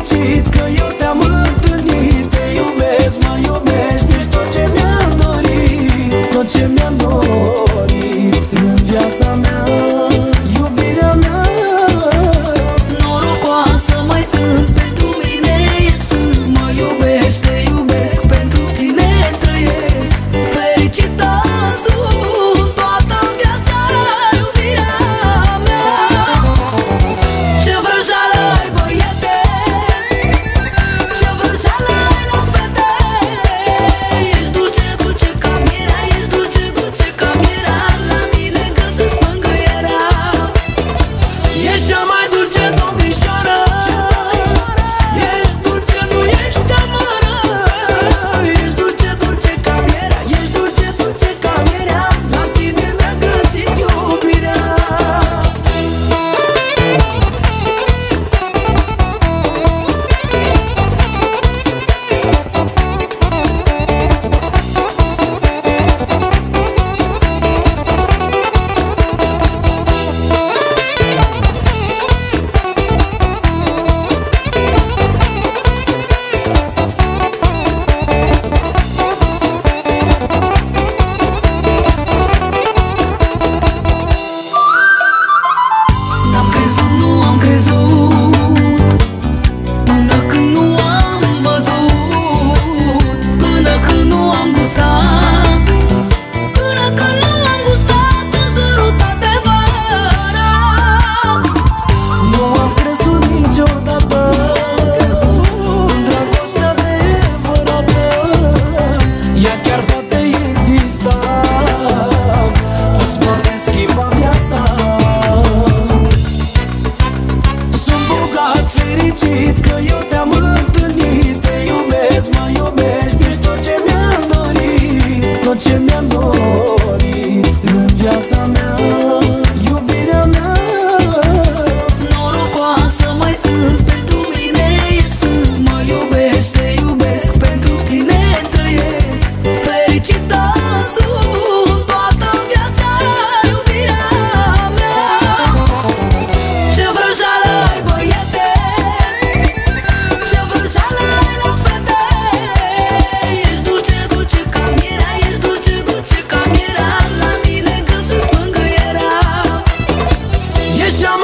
fericit Că eu te-am întâlnit. Te iubesc, mă iubești Ești tot ce mi-am dorit Tot ce mi-am dorit. chama fericit că eu te-am întâlnit. Te iubesc, mă iubești, ești tot ce mi-am dorit. Tot ce mi-am wish I'm